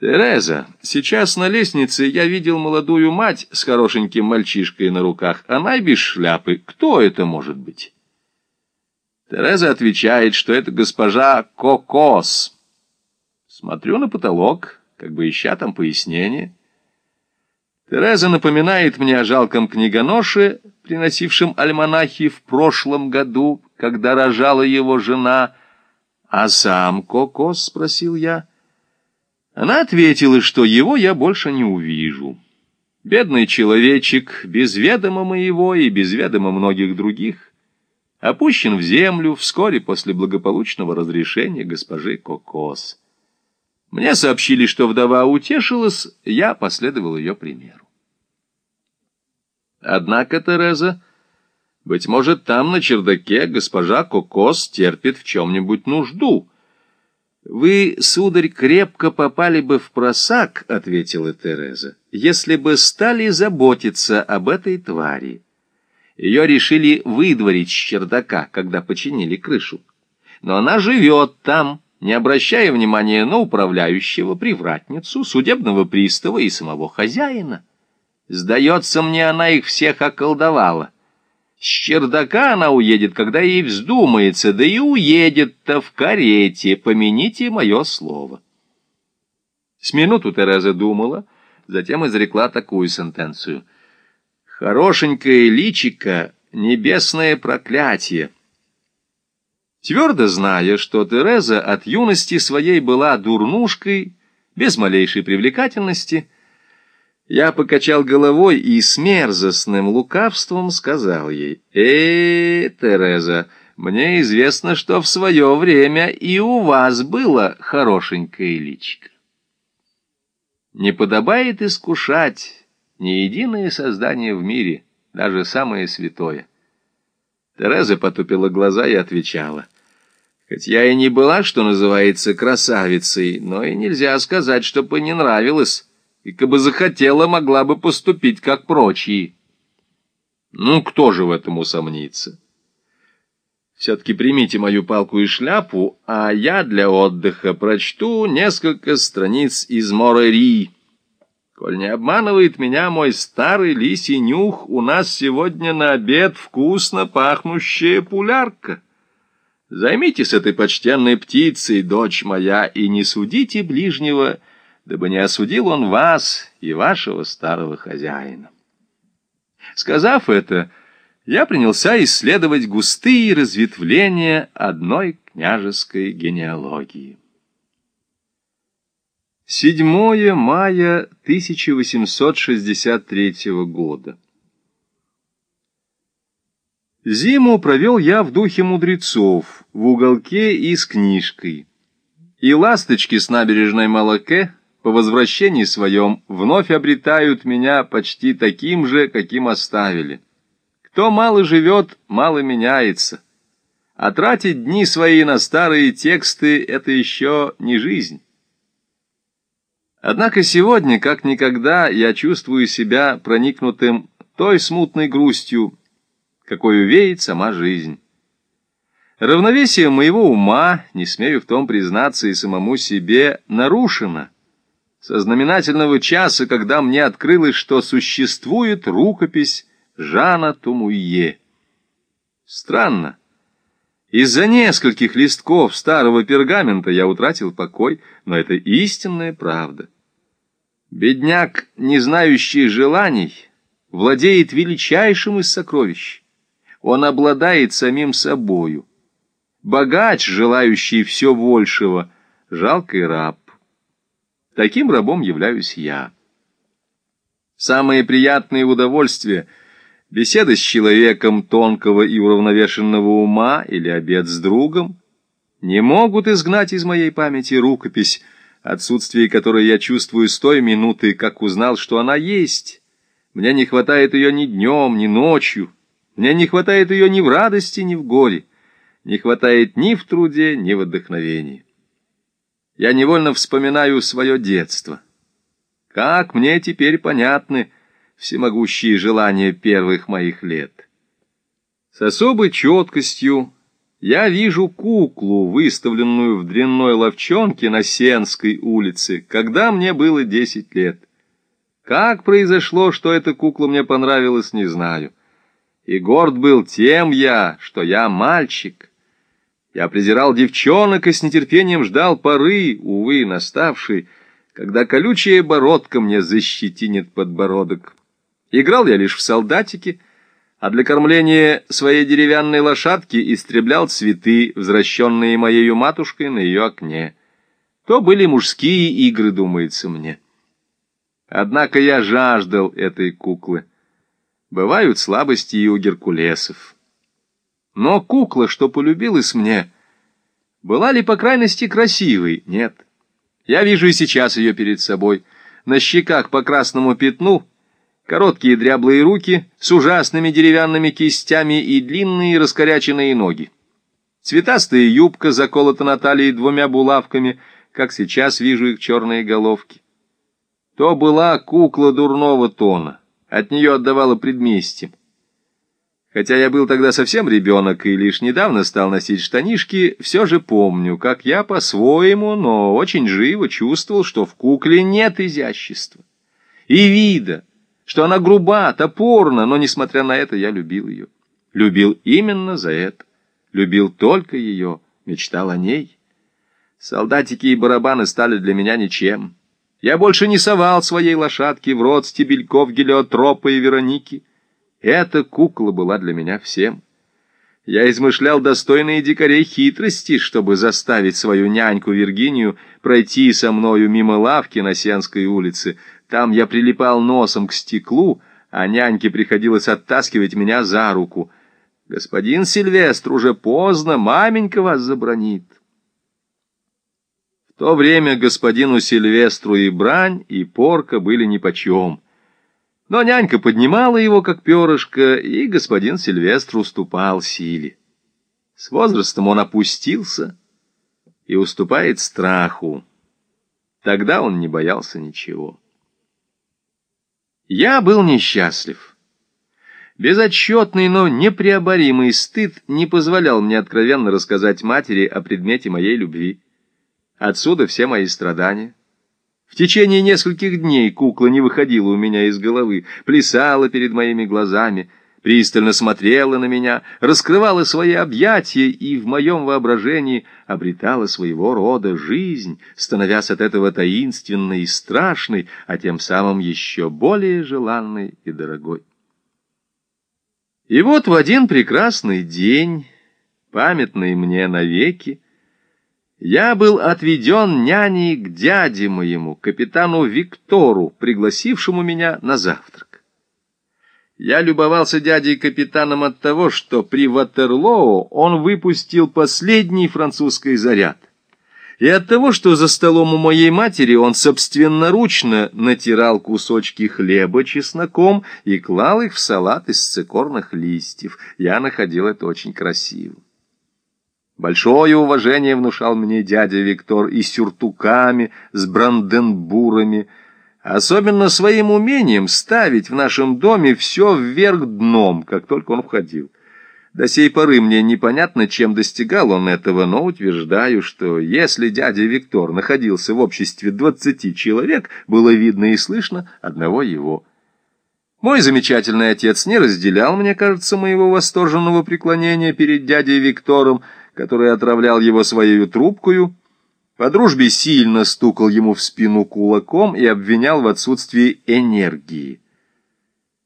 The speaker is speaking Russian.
Тереза, сейчас на лестнице я видел молодую мать с хорошеньким мальчишкой на руках. Она без шляпы. Кто это может быть? Тереза отвечает, что это госпожа Кокос. Смотрю на потолок, как бы ища там пояснение. Тереза напоминает мне о жалком книгоноше, приносившем альманахи в прошлом году, когда рожала его жена. «А сам Кокос?» — спросил я. Она ответила, что его я больше не увижу. Бедный человечек, без ведома моего и без ведома многих других, опущен в землю вскоре после благополучного разрешения госпожи Кокос. Мне сообщили, что вдова утешилась, я последовал ее примеру. Однако, Тереза, быть может, там на чердаке госпожа Кокос терпит в чем-нибудь нужду — «Вы, сударь, крепко попали бы в просак», — ответила Тереза, «если бы стали заботиться об этой твари. Ее решили выдворить с чердака, когда починили крышу. Но она живет там, не обращая внимания на управляющего, привратницу, судебного пристава и самого хозяина. Сдается мне, она их всех околдовала». С чердака она уедет, когда ей вздумается, да и уедет-то в карете, помяните мое слово. С минуту Тереза думала, затем изрекла такую сентенцию. «Хорошенькое личико — небесное проклятие». Твердо зная, что Тереза от юности своей была дурнушкой, без малейшей привлекательности, — я покачал головой и с мерзостным лукавством сказал ей, «Э, Тереза, мне известно, что в свое время и у вас было хорошенькое личико. Не подобает искушать ни единое создание в мире, даже самое святое». Тереза потупила глаза и отвечала, «Хоть я и не была, что называется, красавицей, но и нельзя сказать, чтобы не нравилось» и, бы захотела, могла бы поступить, как прочие. Ну, кто же в этом усомнится? Все-таки примите мою палку и шляпу, а я для отдыха прочту несколько страниц из Морери. Коль не обманывает меня мой старый лисий нюх, у нас сегодня на обед вкусно пахнущая пулярка. Займитесь этой почтенной птицей, дочь моя, и не судите ближнего, — дабы не осудил он вас и вашего старого хозяина. Сказав это, я принялся исследовать густые разветвления одной княжеской генеалогии. 7 мая 1863 года. Зиму провел я в духе мудрецов, в уголке и с книжкой. И ласточки с набережной Малаке по возвращении своем вновь обретают меня почти таким же, каким оставили. Кто мало живет, мало меняется. А тратить дни свои на старые тексты — это еще не жизнь. Однако сегодня, как никогда, я чувствую себя проникнутым той смутной грустью, какой веет сама жизнь. Равновесие моего ума, не смею в том признаться и самому себе, нарушено — со знаменательного часа, когда мне открылось, что существует рукопись Жана Тумуе. Странно. Из-за нескольких листков старого пергамента я утратил покой, но это истинная правда. Бедняк, не знающий желаний, владеет величайшим из сокровищ. Он обладает самим собою. Богач, желающий все большего, жалкий раб. Таким рабом являюсь я. Самые приятные удовольствия — беседа с человеком тонкого и уравновешенного ума или обед с другом — не могут изгнать из моей памяти рукопись, отсутствие которой я чувствую с той минуты, как узнал, что она есть. Мне не хватает ее ни днем, ни ночью. Мне не хватает ее ни в радости, ни в горе. Не хватает ни в труде, ни в вдохновении я невольно вспоминаю свое детство. Как мне теперь понятны всемогущие желания первых моих лет. С особой четкостью Я вижу куклу, выставленную в дрянной ловчонке на Сенской улице, когда мне было десять лет. Как произошло, что эта кукла мне понравилась, не знаю. И горд был тем я, что я мальчик. Я презирал девчонок и с нетерпением ждал поры, увы, наставшей, когда колючая бородка мне защетинит подбородок. Играл я лишь в солдатики, а для кормления своей деревянной лошадки истреблял цветы, возвращенные моею матушкой на ее окне. То были мужские игры, думается мне. Однако я жаждал этой куклы. Бывают слабости и у геркулесов. Но кукла, что полюбилась мне, была ли по крайности красивой? Нет. Я вижу и сейчас ее перед собой. На щеках по красному пятну, короткие дряблые руки с ужасными деревянными кистями и длинные раскоряченные ноги. Цветастая юбка заколота на талии двумя булавками, как сейчас вижу их черные головки. То была кукла дурного тона, от нее отдавала предместьем. Хотя я был тогда совсем ребенок и лишь недавно стал носить штанишки, все же помню, как я по-своему, но очень живо чувствовал, что в кукле нет изящества и вида, что она груба, топорна, но, несмотря на это, я любил ее. Любил именно за это. Любил только ее, мечтал о ней. Солдатики и барабаны стали для меня ничем. Я больше не совал своей лошадки в рот стебельков гелиотропа и Вероники. Эта кукла была для меня всем. Я измышлял достойные дикарей хитрости, чтобы заставить свою няньку Виргинию пройти со мною мимо лавки на Сенской улице. Там я прилипал носом к стеклу, а няньке приходилось оттаскивать меня за руку. «Господин Сильвестр, уже поздно, маменька вас забронит» то время господину Сильвестру и брань, и порка были нипочем. Но нянька поднимала его, как перышко, и господин Сильвестр уступал силе. С возрастом он опустился и уступает страху. Тогда он не боялся ничего. Я был несчастлив. Безотчетный, но непреоборимый стыд не позволял мне откровенно рассказать матери о предмете моей любви. Отсюда все мои страдания. В течение нескольких дней кукла не выходила у меня из головы, плясала перед моими глазами, пристально смотрела на меня, раскрывала свои объятия и в моем воображении обретала своего рода жизнь, становясь от этого таинственной и страшной, а тем самым еще более желанной и дорогой. И вот в один прекрасный день, памятный мне навеки, я был отведен няней к дяде моему, капитану Виктору, пригласившему меня на завтрак. Я любовался дядей капитаном от того, что при Ватерлоу он выпустил последний французский заряд, и от того, что за столом у моей матери он собственноручно натирал кусочки хлеба чесноком и клал их в салат из цикорных листьев. Я находил это очень красивым. Большое уважение внушал мне дядя Виктор и сюртуками, с бранденбурами, особенно своим умением ставить в нашем доме все вверх дном, как только он входил. До сей поры мне непонятно, чем достигал он этого, но утверждаю, что если дядя Виктор находился в обществе двадцати человек, было видно и слышно одного его. Мой замечательный отец не разделял, мне кажется, моего восторженного преклонения перед дядей Виктором, который отравлял его своей трубкою, по дружбе сильно стукал ему в спину кулаком и обвинял в отсутствии энергии.